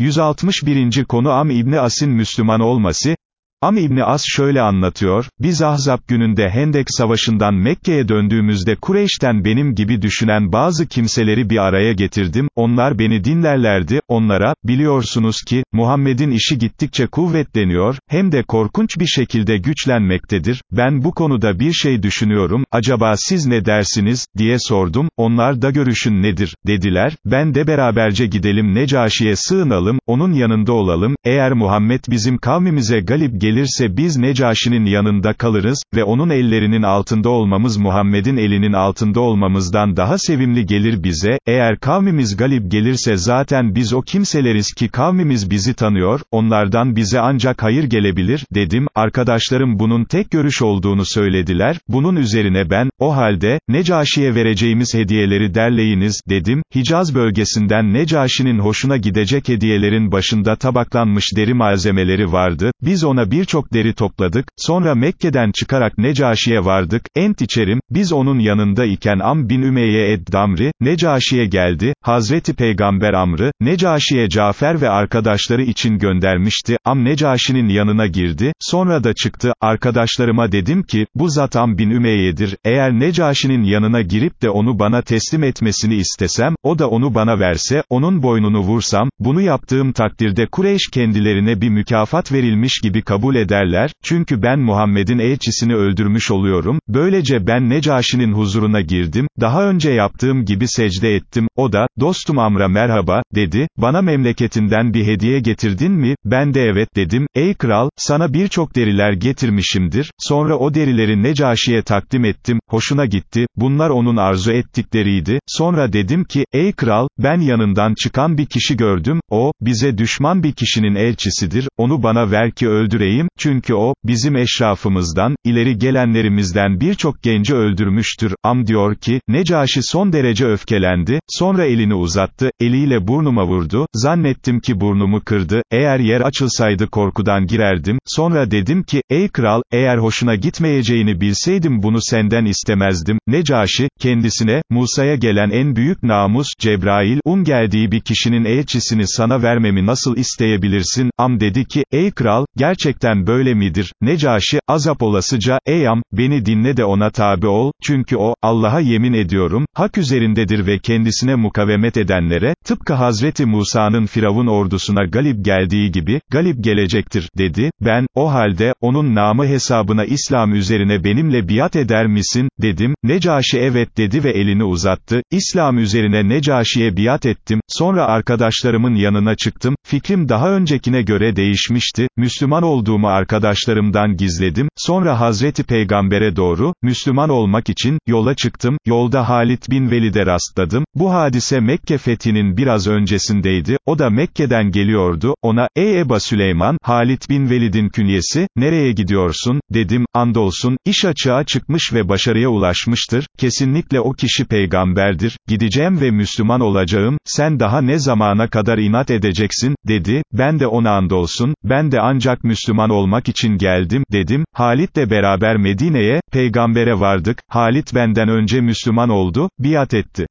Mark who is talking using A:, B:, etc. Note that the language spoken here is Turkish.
A: 161. konu Am İbni As'in Müslüman olması, Am İbni As şöyle anlatıyor, biz Ahzab gününde Hendek Savaşı'ndan Mekke'ye döndüğümüzde Kureyş'ten benim gibi düşünen bazı kimseleri bir araya getirdim, onlar beni dinlerlerdi, onlara, biliyorsunuz ki, Muhammed'in işi gittikçe kuvvetleniyor, hem de korkunç bir şekilde güçlenmektedir, ben bu konuda bir şey düşünüyorum, acaba siz ne dersiniz, diye sordum, onlar da görüşün nedir, dediler, ben de beraberce gidelim Necaşi'ye sığınalım, onun yanında olalım, eğer Muhammed bizim kavmimize galip gelir, gelirse biz Necaşi'nin yanında kalırız, ve onun ellerinin altında olmamız Muhammed'in elinin altında olmamızdan daha sevimli gelir bize, eğer kavmimiz galip gelirse zaten biz o kimseleriz ki kavmimiz bizi tanıyor, onlardan bize ancak hayır gelebilir, dedim, arkadaşlarım bunun tek görüş olduğunu söylediler, bunun üzerine ben, o halde, Necaşi'ye vereceğimiz hediyeleri derleyiniz, dedim, Hicaz bölgesinden Necaşi'nin hoşuna gidecek hediyelerin başında tabaklanmış deri malzemeleri vardı, biz ona bir birçok deri topladık, sonra Mekke'den çıkarak Necaşi'ye vardık, ent içerim, biz onun yanında iken Am bin Ümeyye ed-Damri, Necaşi'ye geldi, Hazreti Peygamber Amr'ı, Necaşi'ye Cafer ve arkadaşları için göndermişti, Am Necaşi'nin yanına girdi, sonra da çıktı, arkadaşlarıma dedim ki, bu zat Am bin Ümeyye'dir, eğer Necaşi'nin yanına girip de onu bana teslim etmesini istesem, o da onu bana verse, onun boynunu vursam, bunu yaptığım takdirde Kureyş kendilerine bir mükafat verilmiş gibi kabul kabul ederler, çünkü ben Muhammed'in elçisini öldürmüş oluyorum, böylece ben Necaşi'nin huzuruna girdim, daha önce yaptığım gibi secde ettim, o da, dostum Amr'a merhaba, dedi, bana memleketinden bir hediye getirdin mi, ben de evet dedim, ey kral, sana birçok deriler getirmişimdir, sonra o derileri Necaşi'ye takdim ettim, hoşuna gitti, bunlar onun arzu ettikleriydi, sonra dedim ki, ey kral, ben yanından çıkan bir kişi gördüm, o, bize düşman bir kişinin elçisidir, onu bana ver ki öldüreyim, söyleyeyim, çünkü o, bizim eşrafımızdan, ileri gelenlerimizden birçok genci öldürmüştür. Am diyor ki, Necaşi son derece öfkelendi, sonra elini uzattı, eliyle burnuma vurdu, zannettim ki burnumu kırdı, eğer yer açılsaydı korkudan girerdim, sonra dedim ki, ey kral, eğer hoşuna gitmeyeceğini bilseydim bunu senden istemezdim, Necaşi, kendisine, Musa'ya gelen en büyük namus, Cebrail, un geldiği bir kişinin elçisini sana vermemi nasıl isteyebilirsin, Am dedi ki, ey kral, gerçekten gerçekten böyle midir? Necaşi, azap olasıca, ey am, beni dinle de ona tabi ol, çünkü o, Allah'a yemin ediyorum, hak üzerindedir ve kendisine mukavemet edenlere, tıpkı Hazreti Musa'nın Firavun ordusuna galip geldiği gibi, galip gelecektir, dedi, ben, o halde, onun namı hesabına İslam üzerine benimle biat eder misin, dedim, Necaşi evet dedi ve elini uzattı, İslam üzerine Necaşi'ye biat ettim, sonra arkadaşlarımın yanına çıktım, fikrim daha öncekine göre değişmişti, Müslüman olduğum olduğumu arkadaşlarımdan gizledim, sonra Hazreti Peygamber'e doğru, Müslüman olmak için, yola çıktım, yolda Halit bin Velid'e rastladım, bu hadise Mekke fethinin biraz öncesindeydi, o da Mekke'den geliyordu, ona, ey Eba Süleyman, Halit bin Velid'in künyesi, nereye gidiyorsun, dedim, andolsun, iş açığa çıkmış ve başarıya ulaşmıştır, kesinlikle o kişi peygamberdir, gideceğim ve Müslüman olacağım, sen daha ne zamana kadar inat edeceksin, dedi, ben de ona andolsun, ben de ancak Müslüman Müslüman olmak için geldim, dedim, Halit'le beraber Medine'ye, peygambere vardık, Halit benden önce Müslüman oldu, biat etti.